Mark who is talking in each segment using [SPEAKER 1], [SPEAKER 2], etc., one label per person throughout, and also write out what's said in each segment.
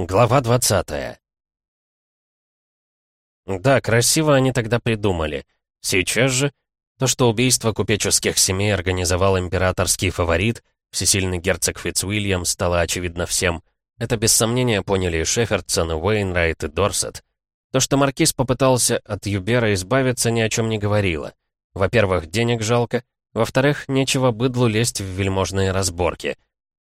[SPEAKER 1] Глава 20 Да, красиво они тогда придумали. Сейчас же то, что убийство купеческих семей организовал императорский фаворит, всесильный герцог Фитцуильям, стало очевидно всем. Это без сомнения поняли и Шефердсон, и Уэйнрайт, и Дорсет. То, что Маркиз попытался от Юбера избавиться, ни о чем не говорило. Во-первых, денег жалко, во-вторых, нечего быдлу лезть в вельможные разборки.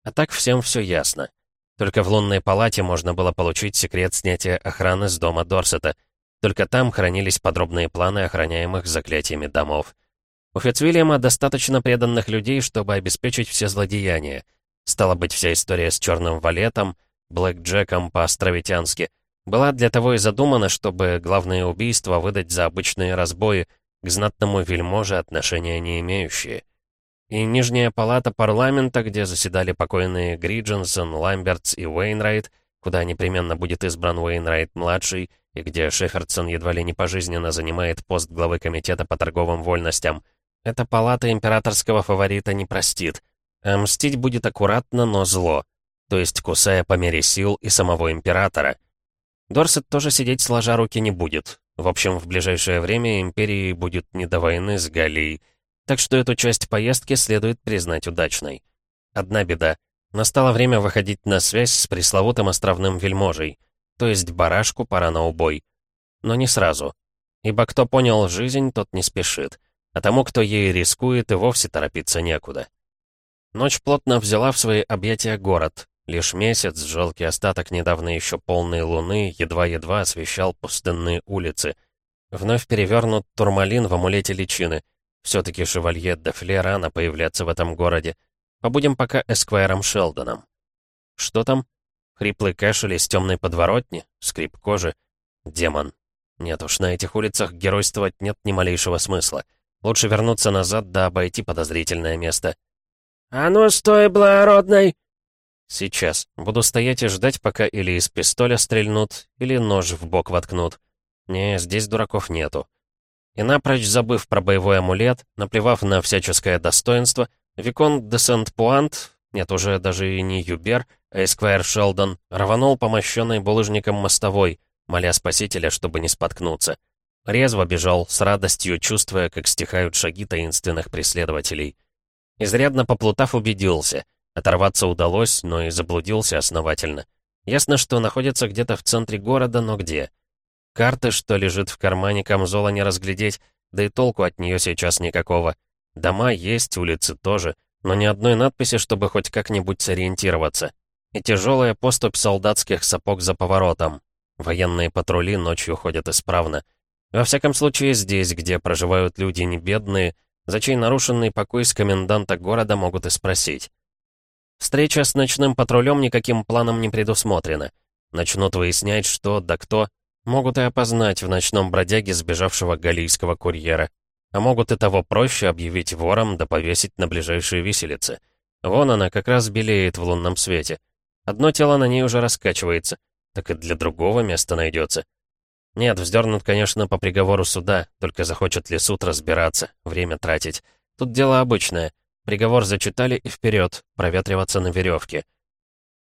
[SPEAKER 1] А так всем все ясно. Только в лунной палате можно было получить секрет снятия охраны с дома Дорсета. Только там хранились подробные планы охраняемых заклятиями домов. У Фицвильяма достаточно преданных людей, чтобы обеспечить все злодеяния. Стало быть, вся история с черным валетом, Блэк Джеком по-островитянски, была для того и задумана, чтобы главные убийства выдать за обычные разбои, к знатному вельможе отношения не имеющие. И Нижняя палата парламента, где заседали покойные Гридженсон, Ламбертс и Уэйнрайт, куда непременно будет избран Уэйнрайт-младший, и где Шефердсон едва ли не пожизненно занимает пост главы комитета по торговым вольностям, эта палата императорского фаворита не простит, а мстить будет аккуратно, но зло, то есть кусая по мере сил и самого императора. Дорсет тоже сидеть сложа руки не будет. В общем, в ближайшее время империи будет не до войны с Галией, так что эту часть поездки следует признать удачной. Одна беда. Настало время выходить на связь с пресловутым островным вельможей. То есть барашку пора на убой. Но не сразу. Ибо кто понял жизнь, тот не спешит. А тому, кто ей рискует, и вовсе торопиться некуда. Ночь плотно взяла в свои объятия город. Лишь месяц, жалкий остаток недавно еще полной луны, едва-едва освещал пустынные улицы. Вновь перевернут турмалин в амулете личины — все-таки шевалье де Фле рано появляться в этом городе. Побудем пока эсквайром Шелдоном. Что там? Хриплый кашель из темной подворотни? Скрип кожи? Демон. Нет уж, на этих улицах геройствовать нет ни малейшего смысла. Лучше вернуться назад да обойти подозрительное место. «А ну стой, благородный!» «Сейчас. Буду стоять и ждать, пока или из пистоля стрельнут, или нож в бок воткнут. Не, здесь дураков нету. И напрочь забыв про боевой амулет, наплевав на всяческое достоинство, Виконт де Сент-Пуант, нет, уже даже и не Юбер, а Эсквайр Шелдон, рванул по мощенной булыжником мостовой, моля спасителя, чтобы не споткнуться. Резво бежал, с радостью чувствуя, как стихают шаги таинственных преследователей. Изрядно поплутав, убедился. Оторваться удалось, но и заблудился основательно. Ясно, что находится где-то в центре города, но где? — Карты, что лежит в кармане камзола, не разглядеть, да и толку от нее сейчас никакого. Дома есть, улицы тоже, но ни одной надписи, чтобы хоть как-нибудь сориентироваться. И тяжелая поступь солдатских сапог за поворотом. Военные патрули ночью ходят исправно. Во всяком случае, здесь, где проживают люди не бедные, за чей нарушенный покой с коменданта города могут и спросить. Встреча с ночным патрулем никаким планом не предусмотрена. Начнут выяснять, что да кто, Могут и опознать в ночном бродяге сбежавшего галийского курьера. А могут и того проще объявить вором да повесить на ближайшие виселицы. Вон она как раз белеет в лунном свете. Одно тело на ней уже раскачивается, так и для другого места найдется. Нет, вздернут, конечно, по приговору суда, только захочет ли суд разбираться, время тратить. Тут дело обычное. Приговор зачитали и вперед, проветриваться на веревке.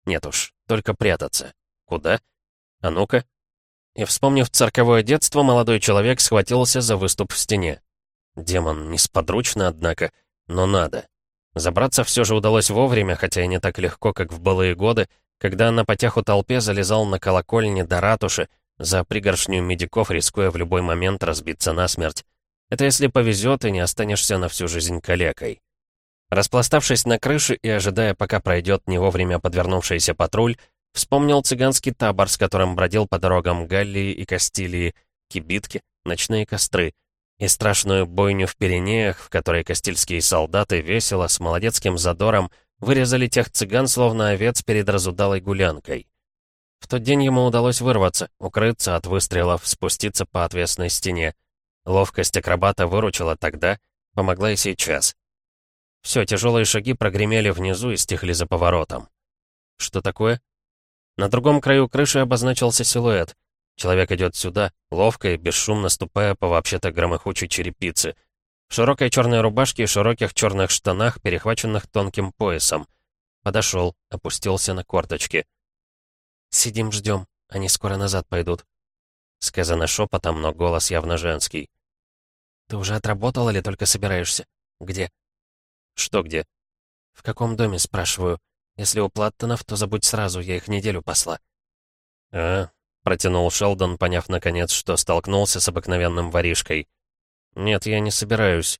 [SPEAKER 1] Нет уж, только прятаться. Куда? А ну-ка, и, вспомнив цирковое детство, молодой человек схватился за выступ в стене. Демон несподручно, однако, но надо. Забраться все же удалось вовремя, хотя и не так легко, как в былые годы, когда на потеху толпе залезал на колокольне до ратуши, за пригоршню медиков, рискуя в любой момент разбиться насмерть. Это если повезет и не останешься на всю жизнь калекой. Распластавшись на крыше и ожидая, пока пройдет не вовремя подвернувшийся патруль, Вспомнил цыганский табор, с которым бродил по дорогам Галлии и Кастилии, кибитки, ночные костры и страшную бойню в Пиренеях, в которой кастильские солдаты весело, с молодецким задором, вырезали тех цыган, словно овец перед разудалой гулянкой. В тот день ему удалось вырваться, укрыться от выстрелов, спуститься по отвесной стене. Ловкость акробата выручила тогда, помогла и сейчас. Все, тяжелые шаги прогремели внизу и стихли за поворотом. Что такое? На другом краю крыши обозначился силуэт. Человек идет сюда, ловко и бесшумно ступая по вообще-то громыхучей черепице. В широкой черной рубашке и широких черных штанах, перехваченных тонким поясом. Подошел, опустился на корточки. Сидим, ждем. Они скоро назад пойдут». Сказано шепотом, но голос явно женский. «Ты уже отработал или только собираешься? Где?» «Что где?» «В каком доме?» — спрашиваю. «Если у Платтонов, то забудь сразу, я их неделю посла».
[SPEAKER 2] «А?» — протянул Шелдон, поняв наконец, что столкнулся с обыкновенным воришкой. «Нет, я не собираюсь».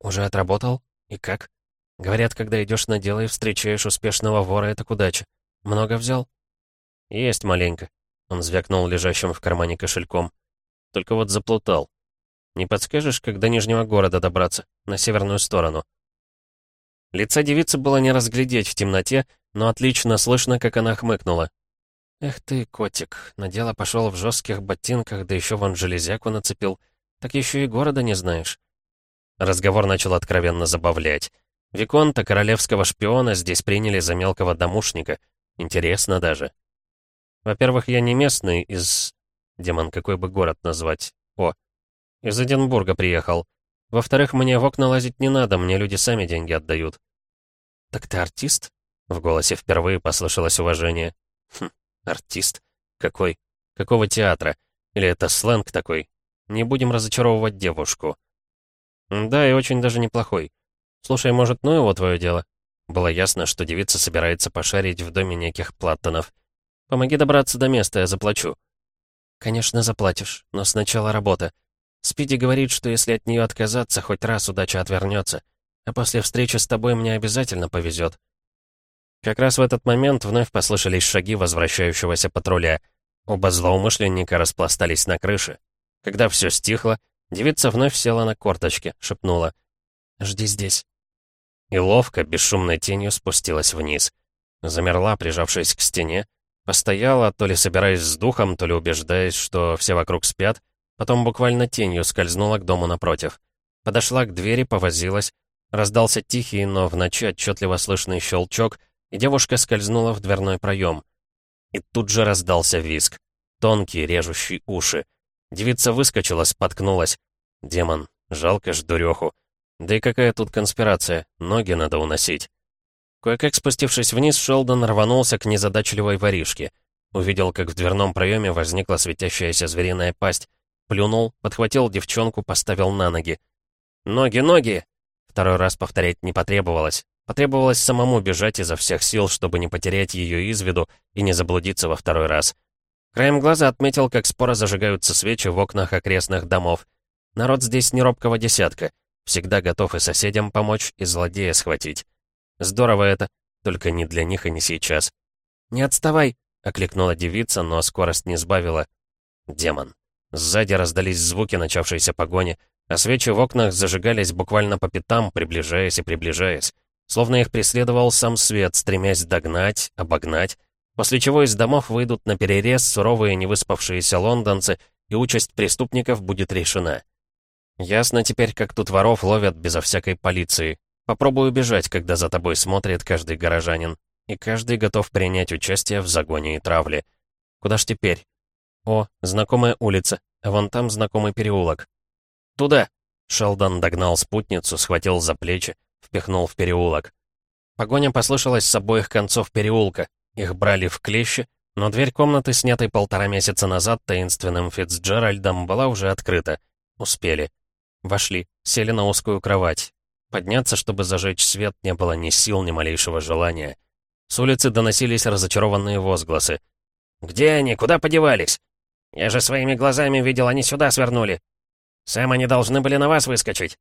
[SPEAKER 1] «Уже отработал? И как?» «Говорят, когда идешь на дело и встречаешь успешного вора, это к удаче. Много взял?»
[SPEAKER 2] «Есть маленько». Он звякнул лежащим в кармане кошельком. «Только вот заплутал. Не подскажешь, как до Нижнего города добраться? На северную сторону?» Лица девицы было не разглядеть в темноте, но отлично слышно, как она хмыкнула.
[SPEAKER 1] «Эх ты, котик, на дело пошел в жестких ботинках, да еще вон железяку нацепил. Так еще и города не знаешь».
[SPEAKER 2] Разговор начал откровенно забавлять. Виконта, королевского шпиона, здесь приняли за мелкого домушника. Интересно даже. Во-первых, я не местный из... Демон, какой бы город назвать? О, из Эдинбурга приехал. Во-вторых, мне в окна лазить не надо, мне люди сами деньги отдают.
[SPEAKER 1] «Так ты артист?»
[SPEAKER 2] В голосе впервые послышалось уважение.
[SPEAKER 1] «Хм, артист?
[SPEAKER 2] Какой? Какого театра? Или это сленг такой? Не будем разочаровывать девушку».
[SPEAKER 1] «Да, и очень даже неплохой. Слушай, может, ну его твое дело?»
[SPEAKER 2] Было ясно, что девица собирается пошарить в доме неких Платтонов.
[SPEAKER 1] «Помоги добраться до места, я заплачу». «Конечно, заплатишь, но сначала работа. Спиди говорит, что если от нее отказаться, хоть раз удача отвернется. А после встречи с тобой мне обязательно повезет.
[SPEAKER 2] Как раз в этот момент вновь послышались шаги возвращающегося патруля. Оба злоумышленника распластались на крыше. Когда все стихло, девица вновь села на корточки, шепнула.
[SPEAKER 1] «Жди здесь».
[SPEAKER 2] И ловко, бесшумной тенью спустилась вниз. Замерла, прижавшись к стене, постояла, то ли собираясь с духом, то ли убеждаясь, что все вокруг спят, Потом буквально тенью скользнула к дому напротив. Подошла к двери, повозилась. Раздался тихий, но в ночи отчетливо слышный щелчок, и девушка скользнула в дверной проем. И тут же раздался виск. Тонкий, режущий уши. Девица выскочила, споткнулась. Демон, жалко ж дуреху. Да и какая тут конспирация, ноги надо уносить. Кое-как спустившись вниз, Шелдон рванулся к незадачливой воришке. Увидел, как в дверном проеме возникла светящаяся звериная пасть, Плюнул, подхватил девчонку, поставил на ноги. «Ноги, ноги!» Второй раз повторять не потребовалось. Потребовалось самому бежать изо всех сил, чтобы не потерять ее из виду и не заблудиться во второй раз. Краем глаза отметил, как споро зажигаются свечи в окнах окрестных домов. Народ здесь не робкого десятка. Всегда готов и соседям помочь, и злодея схватить. Здорово это, только не для них и не сейчас. «Не отставай!» — окликнула девица, но скорость не сбавила. Демон. Сзади раздались звуки начавшейся погони, а свечи в окнах зажигались буквально по пятам, приближаясь и приближаясь. Словно их преследовал сам свет, стремясь догнать, обогнать, после чего из домов выйдут на перерез суровые невыспавшиеся лондонцы, и участь преступников будет решена. Ясно теперь, как тут воров ловят безо всякой полиции. Попробую убежать, когда за тобой смотрит каждый горожанин, и каждый готов принять участие в загоне и травле. Куда ж теперь? О, знакомая улица, а вон там знакомый переулок. Туда! Шелдон догнал спутницу, схватил за плечи, впихнул в переулок. Погоня послышалась с обоих концов переулка. Их брали в клещи, но дверь комнаты, снятой полтора месяца назад таинственным Фицджеральдом, была уже открыта. Успели. Вошли, сели на узкую кровать. Подняться, чтобы зажечь свет, не было ни сил, ни малейшего желания. С улицы доносились разочарованные возгласы. «Где они? Куда подевались?» Я же своими глазами видел, они сюда свернули. Сэм, они должны были на вас выскочить.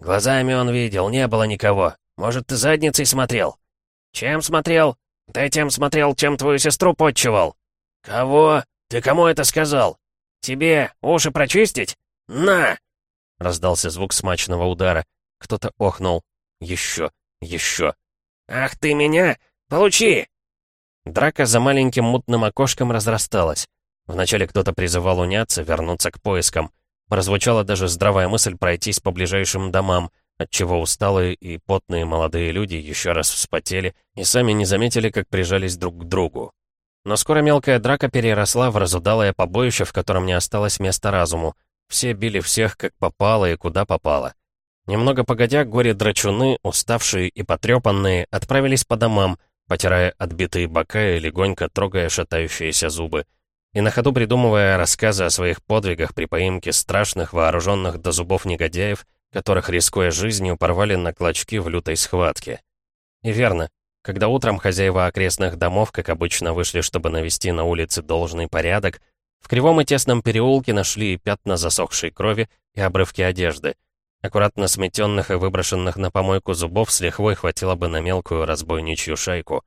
[SPEAKER 2] Глазами он видел, не было никого. Может, ты задницей смотрел? Чем смотрел? Да тем смотрел, чем твою сестру подчевал. Кого? Ты кому это сказал? Тебе уши прочистить? На! Раздался звук смачного удара. Кто-то охнул. Еще, еще. Ах ты меня! Получи! Драка за маленьким мутным окошком разрасталась. Вначале кто-то призывал уняться, вернуться к поискам. Прозвучала даже здравая мысль пройтись по ближайшим домам, отчего усталые и потные молодые люди еще раз вспотели и сами не заметили, как прижались друг к другу. Но скоро мелкая драка переросла в разудалое побоище, в котором не осталось места разуму. Все били всех, как попало и куда попало. Немного погодя, горе-драчуны, уставшие и потрепанные, отправились по домам,
[SPEAKER 1] потирая отбитые бока и легонько трогая шатающиеся зубы. И на ходу придумывая рассказы о своих подвигах при поимке страшных, вооруженных до зубов негодяев, которых, рискуя жизнью, порвали на клочки в лютой схватке. И верно, когда утром хозяева окрестных домов, как обычно, вышли, чтобы навести на улице должный порядок, в кривом и тесном переулке нашли пятна засохшей крови и обрывки одежды. Аккуратно сметенных и выброшенных на помойку зубов с лихвой хватило бы на мелкую разбойничью шайку.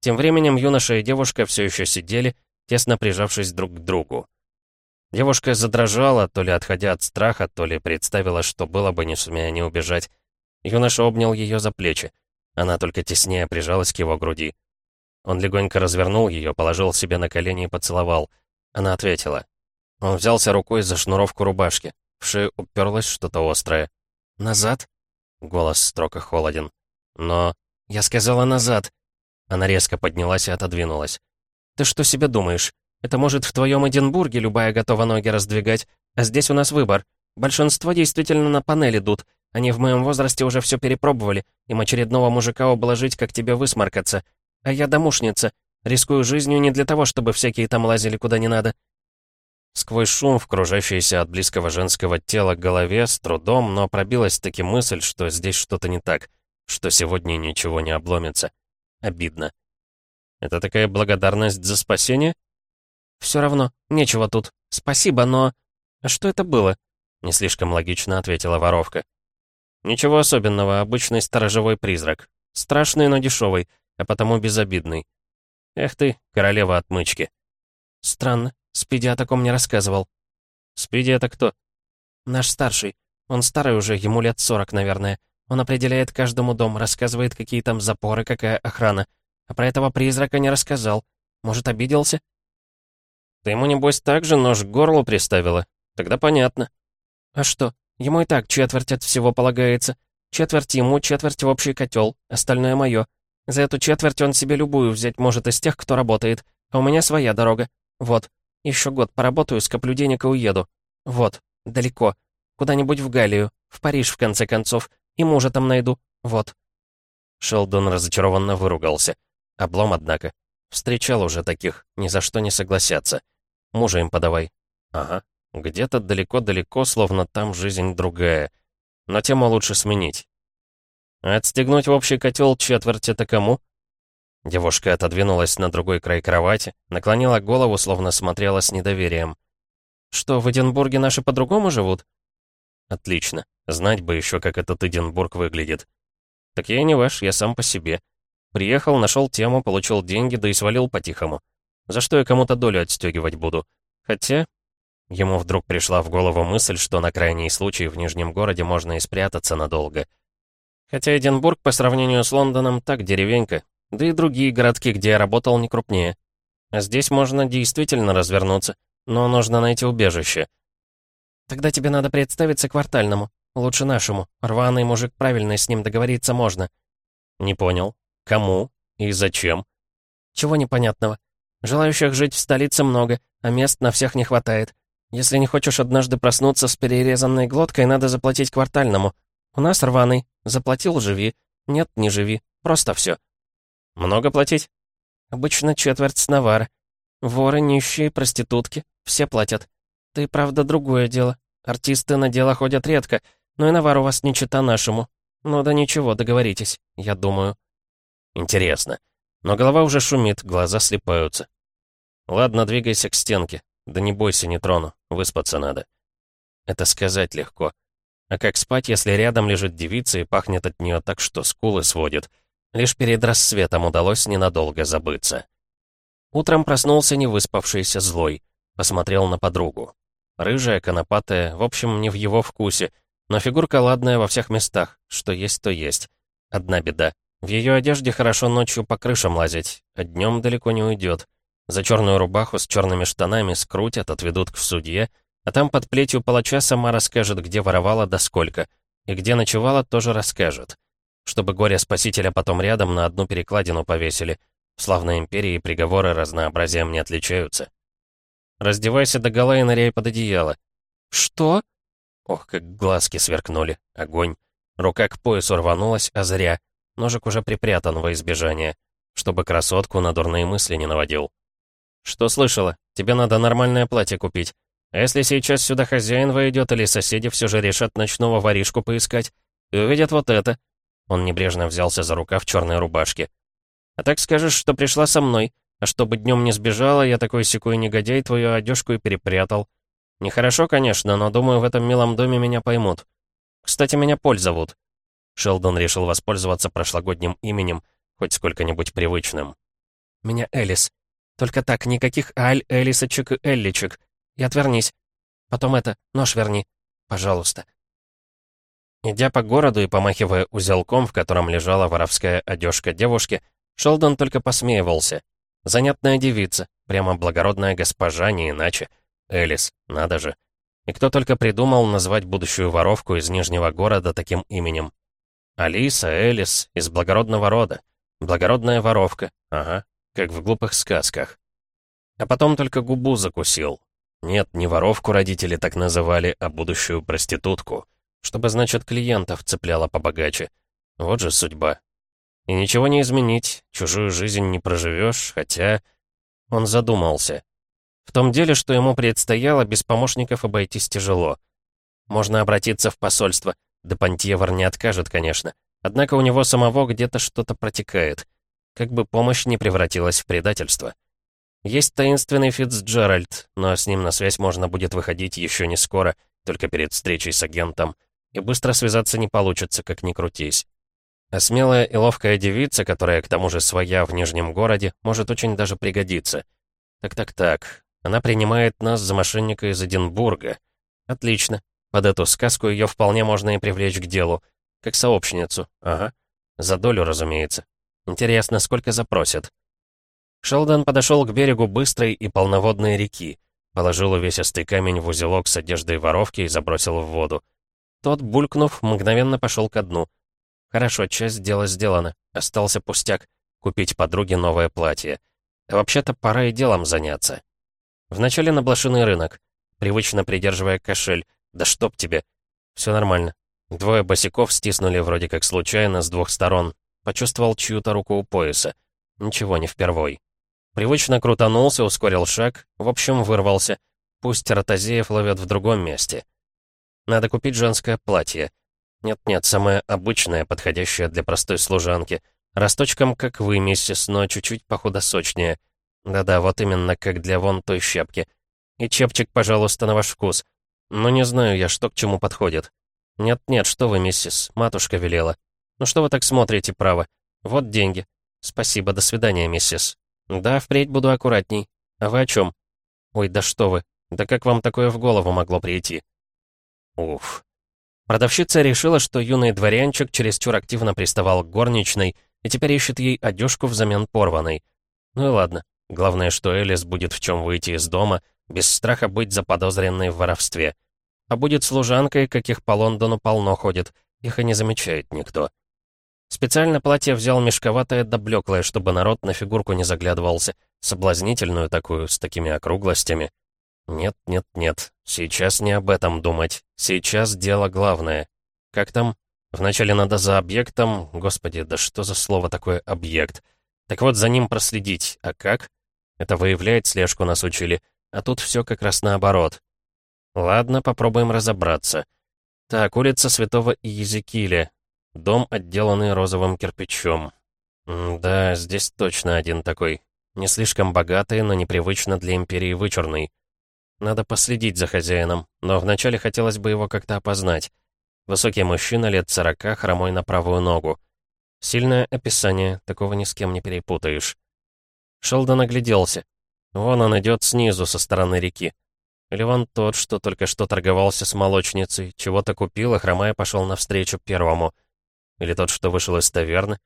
[SPEAKER 1] Тем временем юноша и девушка все еще сидели, тесно прижавшись друг к другу. Девушка задрожала, то ли отходя от страха, то ли представила, что было бы, не сумея не убежать. Юноша обнял ее за плечи. Она только теснее прижалась к его груди. Он легонько развернул ее, положил себе на колени и поцеловал — она ответила. Он взялся рукой за шнуровку рубашки. В шею уперлось что-то острое. «Назад?» Голос строго холоден. «Но...» «Я сказала назад!» Она резко поднялась и отодвинулась. «Ты что себе думаешь? Это может в твоем Эдинбурге любая готова ноги раздвигать, а здесь у нас выбор. Большинство действительно на панель идут. Они в моем возрасте уже все перепробовали. Им очередного мужика обложить, как тебе высморкаться. А я домушница. Рискую жизнью не для того, чтобы всякие там лазили куда не надо». Сквозь шум в от близкого женского тела голове с трудом, но пробилась таки мысль, что здесь что-то не так, что сегодня ничего не обломится. Обидно. «Это такая благодарность за спасение?» «Все равно, нечего тут. Спасибо, но...» «А что это было?» Не слишком логично ответила воровка. «Ничего особенного, обычный сторожевой призрак. Страшный, но дешевый, а потому безобидный. Эх ты, королева отмычки. Странно, Спиди о таком не рассказывал. Спиди это кто? Наш старший. Он старый уже, ему лет сорок, наверное. Он определяет каждому дом, рассказывает, какие там запоры, какая охрана. А про этого призрака не рассказал. Может, обиделся? Ты ему, небось, так же нож к горлу приставила? Тогда понятно. А что? Ему и так четверть от всего полагается. Четверть ему, четверть в общий котел, остальное мое. За эту четверть он себе любую взять может из тех, кто работает. А у меня своя дорога. Вот. Еще год поработаю, скоплю денег и уеду. Вот. Далеко. Куда-нибудь в Галлию. В Париж, в конце концов. И мужа там найду. Вот». Шелдон разочарованно выругался. Облом, однако. Встречал уже таких. Ни за что не согласятся. Мужа им подавай. Ага. Где-то далеко-далеко, словно там жизнь другая. Но тему лучше сменить. «Отстегнуть в общий котел четверть это кому?» Девушка отодвинулась на другой край кровати, наклонила голову, словно смотрела с недоверием. «Что, в Эдинбурге наши по-другому живут?» «Отлично. Знать бы еще, как этот Эдинбург выглядит». «Так я не ваш, я сам по себе. Приехал, нашел тему, получил деньги, да и свалил по-тихому. За что я кому-то долю отстегивать буду? Хотя...» Ему вдруг пришла в голову мысль, что на крайний случай в Нижнем городе можно и спрятаться надолго — Хотя Эдинбург по сравнению с Лондоном так деревенька, да и другие городки, где я работал, не крупнее. А здесь можно действительно развернуться, но нужно найти убежище. Тогда тебе надо представиться квартальному, лучше нашему. Рваный мужик правильный, с ним договориться можно. Не понял. Кому и зачем? Чего непонятного? Желающих жить в столице много, а мест на всех не хватает. Если не хочешь однажды проснуться с перерезанной глоткой, надо заплатить квартальному. У нас рваный. Заплатил — живи. Нет, не живи. Просто все. Много платить? Обычно четверть с навара. Воры, нищие, проститутки. Все платят. Ты, правда, другое дело. Артисты на дело ходят редко, но и навар у вас не чита нашему. Ну да ничего, договоритесь, я думаю. Интересно. Но голова уже шумит, глаза слепаются. Ладно, двигайся к стенке. Да не бойся, не трону. Выспаться надо. Это сказать легко. А как спать, если рядом лежит девица и пахнет от нее так, что скулы сводит? Лишь перед рассветом удалось ненадолго забыться. Утром проснулся невыспавшийся злой. Посмотрел на подругу. Рыжая, конопатая, в общем, не в его вкусе, но фигурка ладная во всех местах, что есть, то есть. Одна беда. В ее одежде хорошо ночью по крышам лазить, а днем далеко не уйдет. За черную рубаху с черными штанами скрутят, отведут к судье — а там под плетью палача сама расскажет, где воровала да сколько. И где ночевала, тоже расскажет. Чтобы горе-спасителя потом рядом на одну перекладину повесили. В славной империи приговоры разнообразием не отличаются. Раздевайся до гола и ныряй под одеяло. Что? Ох, как глазки сверкнули. Огонь. Рука к поясу рванулась, а зря. Ножик уже припрятан во избежание. чтобы красотку на дурные мысли не наводил. «Что слышала? Тебе надо нормальное платье купить. А если сейчас сюда хозяин войдет или соседи все же решат ночного воришку поискать и увидят вот это?» Он небрежно взялся за рукав черной рубашки. «А так скажешь, что пришла со мной, а чтобы днем не сбежала, я такой секой негодяй твою одежку и перепрятал. Нехорошо, конечно, но думаю, в этом милом доме меня поймут. Кстати, меня Поль зовут». Шелдон решил воспользоваться прошлогодним именем, хоть сколько-нибудь привычным. «Меня Элис. Только так, никаких Аль, Элисочек и Элличек. И отвернись. Потом это, нож верни. Пожалуйста». Идя по городу и помахивая узелком, в котором лежала воровская одежка девушки, Шелдон только посмеивался. Занятная девица, прямо благородная госпожа, не иначе. Элис, надо же. И кто только придумал назвать будущую воровку из Нижнего города таким именем. Алиса, Элис, из благородного рода. Благородная воровка, ага, как в глупых сказках. А потом только губу закусил. Нет, не воровку родители так называли, а будущую проститутку. Чтобы, значит, клиентов цепляла побогаче. Вот же судьба. И ничего не изменить, чужую жизнь не проживешь, хотя... Он задумался. В том деле, что ему предстояло, без помощников обойтись тяжело. Можно обратиться в посольство, да Пантьевр не откажет, конечно. Однако у него самого где-то что-то протекает. Как бы помощь не превратилась в предательство. Есть таинственный Фицджеральд, но с ним на связь можно будет выходить еще не скоро, только перед встречей с агентом. И быстро связаться не получится, как ни крутись. А смелая и ловкая девица, которая к тому же своя в Нижнем городе, может очень даже пригодиться. Так-так-так, она принимает нас за мошенника из Эдинбурга. Отлично. Под эту сказку ее вполне можно и привлечь к делу. Как сообщницу, ага. За долю, разумеется. Интересно, сколько запросят? Шелдон подошел к берегу быстрой и полноводной реки, положил увесистый камень в узелок с одеждой воровки и забросил в воду. Тот, булькнув, мгновенно пошел ко дну. Хорошо, часть дела сделана. Остался пустяк — купить подруге новое платье. А вообще-то пора и делом заняться. Вначале на блошиный рынок, привычно придерживая кошель. Да чтоб тебе. Все нормально. Двое босиков стиснули вроде как случайно с двух сторон. Почувствовал чью-то руку у пояса. Ничего, не впервой. Привычно крутанулся, ускорил шаг, в общем, вырвался. Пусть Ротозеев ловят в другом месте. Надо купить женское платье. Нет-нет, самое обычное, подходящее для простой служанки. Росточком, как вы, миссис, но чуть-чуть похудосочнее. Да-да, вот именно, как для вон той щепки. И чепчик, пожалуйста, на ваш вкус. Но не знаю я, что к чему подходит. «Нет-нет, что вы, миссис, матушка велела. Ну что вы так смотрите, право? Вот деньги. Спасибо, до свидания, миссис. Да, впредь буду аккуратней. А вы о чем? Ой, да что вы. Да как вам такое в голову могло прийти?» Уф. Продавщица решила, что юный дворянчик чересчур активно приставал к горничной и теперь ищет ей одежку взамен порванной. Ну и ладно. Главное, что Элис будет в чем выйти из дома, без страха быть заподозренной в воровстве. А будет служанкой, каких по Лондону полно ходит. Их и не замечает никто. Специально платье взял мешковатое да блеклое, чтобы народ на фигурку не заглядывался. Соблазнительную такую, с такими округлостями. Нет, нет, нет. Сейчас не об этом думать. Сейчас дело главное. Как там? Вначале надо за объектом... Господи, да что за слово такое «объект»? Так вот, за ним проследить. А как? Это выявляет слежку нас учили. А тут все как раз наоборот. Ладно, попробуем разобраться. Так, улица Святого Иезекииля. Дом, отделанный розовым кирпичом. М да, здесь точно один такой. Не слишком богатый, но непривычно для Империи вычурный. Надо последить за хозяином, но вначале хотелось бы его как-то опознать. Высокий мужчина, лет сорока, хромой на правую ногу. Сильное описание, такого ни с кем не перепутаешь. Шелдон огляделся. Вон он идет снизу, со стороны реки. Или вон тот, что только что торговался с молочницей, чего-то купил, а хромая пошел навстречу первому. Или тот, что вышел из таверны.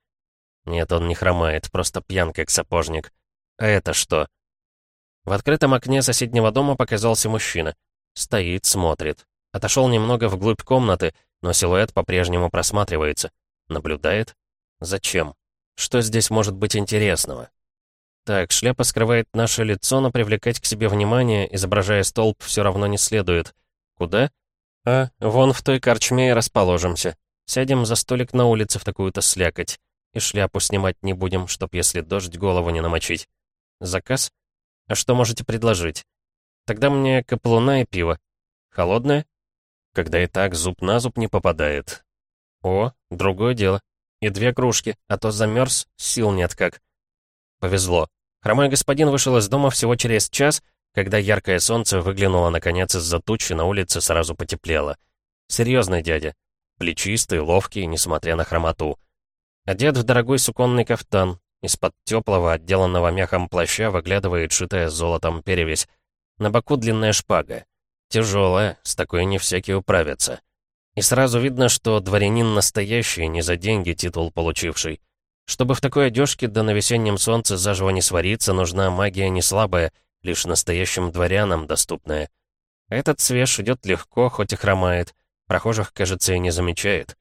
[SPEAKER 1] Нет, он не хромает, просто пьян, как сапожник. А это что? В открытом окне соседнего дома показался мужчина. Стоит, смотрит. Отошел немного вглубь комнаты, но силуэт по-прежнему просматривается. Наблюдает? Зачем? Что здесь может быть интересного? Так, шляпа скрывает наше лицо, но привлекать к себе внимание, изображая столб, все равно не следует. Куда? А, вон в той корчме и расположимся. Сядем за столик на улице в такую-то слякоть. И шляпу снимать не будем, чтоб если дождь голову не намочить. Заказ? А что можете предложить? Тогда мне каплуна и пиво. Холодное? Когда и так зуб на зуб не попадает. О, другое дело. И две кружки, а то замерз, сил нет как. Повезло. Хромой господин вышел из дома всего через час, когда яркое солнце выглянуло наконец из-за тучи, на улице сразу потеплело. Серьезный дядя. Плечистый, ловкий, несмотря на хромоту. Одет в дорогой суконный кафтан. Из-под теплого, отделанного мехом плаща выглядывает шитая золотом перевесь. На боку длинная шпага. Тяжелая, с такой не всякий управится. И сразу видно, что дворянин настоящий, не за деньги титул получивший. Чтобы в такой одежке да на весеннем солнце заживо не свариться, нужна магия не слабая, лишь настоящим дворянам доступная. Этот свеж идет легко, хоть и хромает. Прохожих, кажется, и не замечает.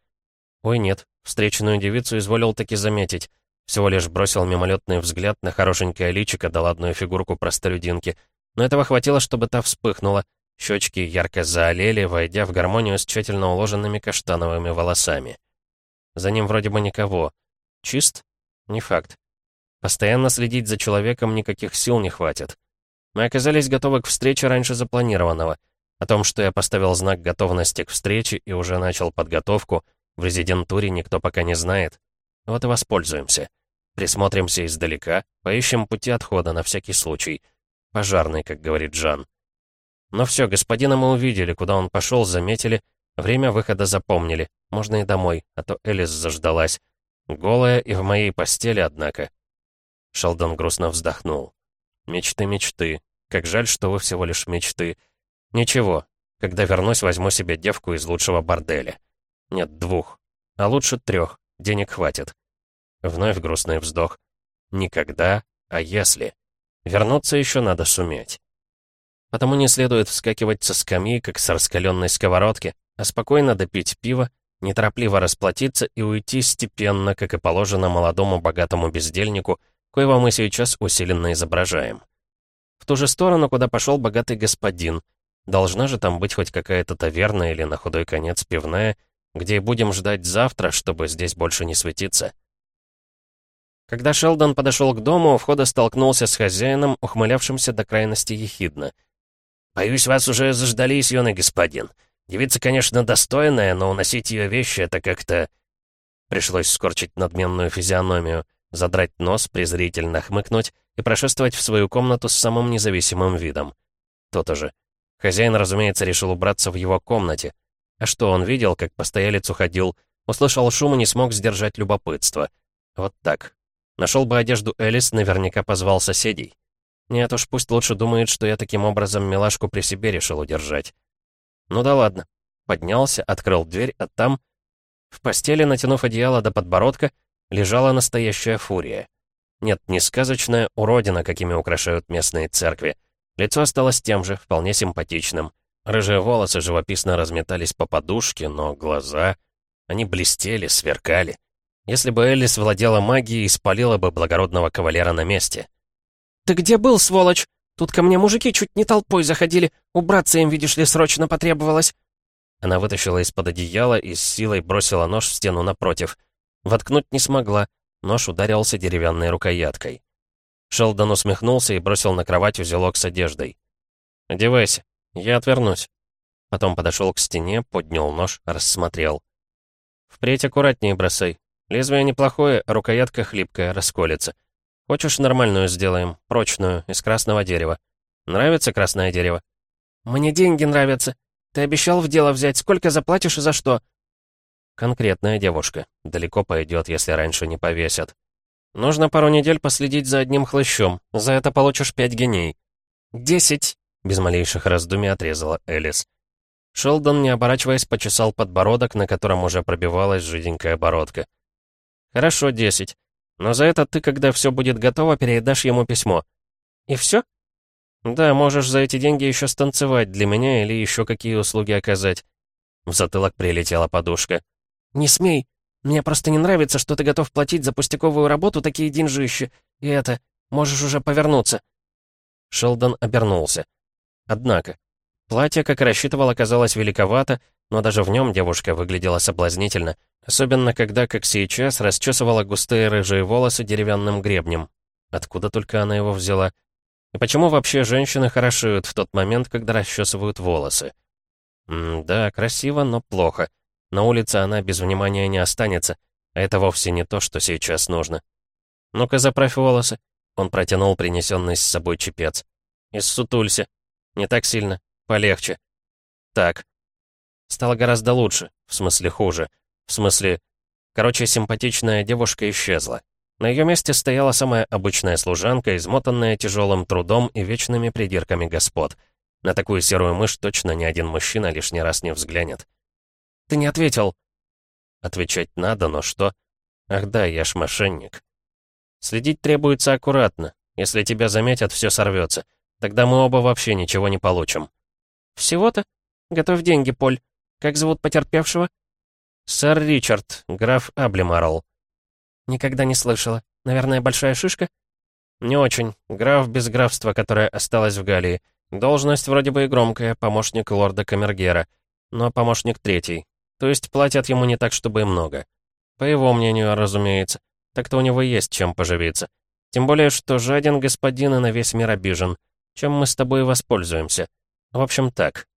[SPEAKER 1] Ой, нет, встреченную девицу изволил таки заметить. Всего лишь бросил мимолетный взгляд на хорошенькое личико да ладную фигурку простолюдинки. Но этого хватило, чтобы та вспыхнула. Щечки ярко заолели, войдя в гармонию с тщательно уложенными каштановыми волосами. За ним вроде бы никого. Чист? Не факт. Постоянно следить за человеком никаких сил не хватит. Мы оказались готовы к встрече раньше запланированного. О том, что я поставил знак готовности к встрече и уже начал подготовку, в резидентуре никто пока не знает. Вот и воспользуемся. Присмотримся издалека, поищем пути отхода на всякий случай. Пожарный, как говорит Жан. Но все, господина мы увидели, куда он пошел, заметили, время выхода запомнили. Можно и домой, а то Элис заждалась. Голая и в моей постели, однако. Шелдон грустно вздохнул. Мечты, мечты. Как жаль, что вы всего лишь мечты. Ничего, когда вернусь, возьму себе девку из лучшего борделя. Нет, двух. А лучше трех. Денег хватит. Вновь грустный вздох. Никогда, а если. Вернуться еще надо суметь. Потому не следует вскакивать со скамьи, как с раскаленной сковородки, а спокойно допить пиво, неторопливо расплатиться и уйти степенно, как и положено молодому богатому бездельнику, коего мы сейчас усиленно изображаем. В ту же сторону, куда пошел богатый господин. Должна же там быть хоть какая-то таверна или на худой конец пивная, где будем ждать завтра, чтобы здесь больше не светиться. Когда Шелдон подошел к дому, у входа столкнулся с хозяином, ухмылявшимся до крайности ехидно — «Боюсь, вас уже заждались, юный господин. Девица, конечно, достойная, но уносить ее вещи — это как-то...» Пришлось скорчить надменную физиономию, задрать нос, презрительно хмыкнуть и прошествовать в свою комнату с самым независимым видом. То-то же. Хозяин, разумеется, решил убраться в его комнате. А что он видел, как постоялец уходил, услышал шум и не смог сдержать любопытство. Вот так. Нашел бы одежду Элис, наверняка позвал соседей. Нет уж, пусть лучше думает, что я таким образом милашку при себе решил удержать. Ну да ладно. Поднялся, открыл дверь, а там... В постели, натянув одеяло до подбородка, лежала настоящая фурия. Нет, не сказочная уродина, какими украшают местные церкви. Лицо осталось тем же, вполне симпатичным. Рыжие волосы живописно разметались по подушке, но глаза... Они блестели, сверкали. Если бы Элис владела магией, спалила бы благородного кавалера на месте. «Ты где был, сволочь? Тут ко мне мужики чуть не толпой заходили. Убраться им, видишь ли, срочно потребовалось». Она вытащила из-под одеяла и с силой бросила нож в стену напротив. Воткнуть не смогла. Нож ударился деревянной рукояткой. Шелдон усмехнулся и бросил на кровать узелок с одеждой. «Одевайся, я отвернусь». Потом подошел к стене, поднял нож, рассмотрел. «Впредь аккуратнее бросай. Лезвие неплохое, рукоятка хлипкая, расколется. Хочешь, нормальную сделаем, прочную, из красного дерева. Нравится красное дерево? Мне деньги нравятся. Ты обещал в дело взять. Сколько заплатишь и за что? Конкретная девушка. Далеко пойдет, если раньше не повесят. Нужно пару недель последить за одним хлыщом. За это получишь пять геней. Десять! Без малейших раздумий отрезала Элис. Шелдон, не оборачиваясь, почесал подбородок, на котором уже пробивалась жиденькая бородка. «Хорошо, десять. Но за это ты, когда все будет готово, передашь ему письмо. И все? Да, можешь за эти деньги еще станцевать для меня или еще какие услуги оказать. В затылок прилетела подушка. Не смей. Мне просто не нравится, что ты готов платить за пустяковую работу такие деньжища. И это, можешь уже повернуться. Шелдон обернулся. Однако, платье, как и рассчитывал, оказалось великовато, но даже в нем девушка выглядела соблазнительно, особенно когда, как сейчас, расчесывала густые рыжие волосы деревянным гребнем. Откуда только она его взяла? И почему вообще женщины хорошеют в тот момент, когда расчесывают волосы? М да, красиво, но плохо. На улице она без внимания не останется, а это вовсе не то, что сейчас нужно. «Ну-ка, заправь волосы». Он протянул принесенный с собой чепец. «Иссутулься. Не так сильно. Полегче. Так. Стало гораздо лучше. В смысле хуже. В смысле... Короче, симпатичная девушка исчезла. На ее месте стояла самая обычная служанка, измотанная тяжелым трудом и вечными придирками господ. На такую серую мышь точно ни один мужчина лишний раз не взглянет. «Ты не ответил!» Отвечать надо, но что? Ах да, я ж мошенник. Следить требуется аккуратно. Если тебя заметят, все сорвется. Тогда мы оба вообще ничего не получим. Всего-то? Готовь деньги, Поль. Как зовут потерпевшего? Сэр Ричард, граф Аблемарл. Никогда не слышала. Наверное, большая шишка? Не очень. Граф без графства, которое осталось в Галлии. Должность вроде бы и громкая, помощник лорда Камергера. Но помощник третий. То есть платят ему не так, чтобы и много. По его мнению, разумеется. Так-то у него есть чем поживиться. Тем более, что жаден господин и на весь мир обижен. Чем мы с тобой воспользуемся? В общем, так.